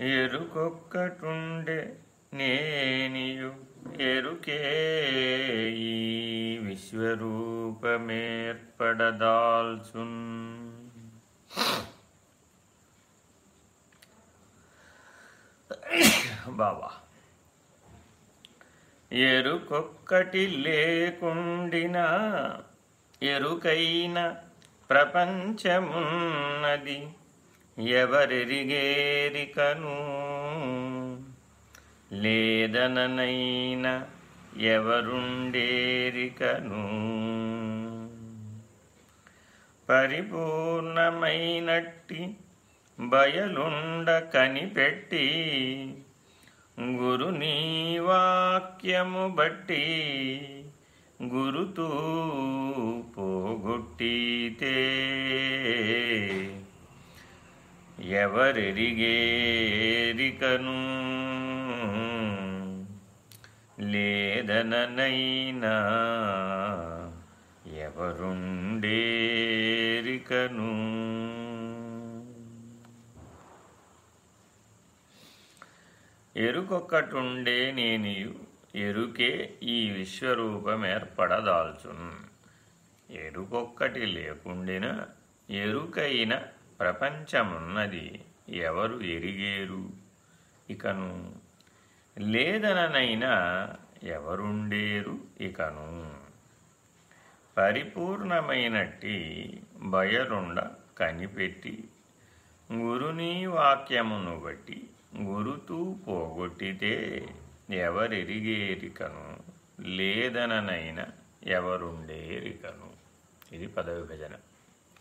ఎరుకొక్కటుండే నేనియు ఎరుకే ఈ విశ్వరూపమేర్పడదాల్చున్. బాబా. ఎరుకొక్కటి లేకుండిన ఎరుకైన ప్రపంచమున్నది ఎవరెరిగేరికను? లేదననైన ఎవరుండేరికను? పరిపూర్ణమైనట్టి బయలుండ కనిపెట్టి గురుని వాక్యము బట్టి గురుతూ పోగొట్టితే ఎవరెరిగేరికను? లేదననైనా ఎవరుండేరికను? ఎరుకొక్కటుండే నేనియు ఎరుకే ఈ విశ్వరూపమేర్పడదాల్చున్. ఎరుకొక్కటి లేకుండిన ఎరుకైన ప్రపంచమున్నది ఎవరు ఎరిగేరు? ఇకను లేదననైనా ఎవరుండేరు ఇకను? పరిపూర్ణమైనట్టి బయలుండ కనిపెట్టి గురుని వాక్యమును బట్టి గురుతూ పోగొట్టితే ఎవరెరిగేరికను? లేదననైనా ఎవరుండేరికను? ఇది పదవిభజన.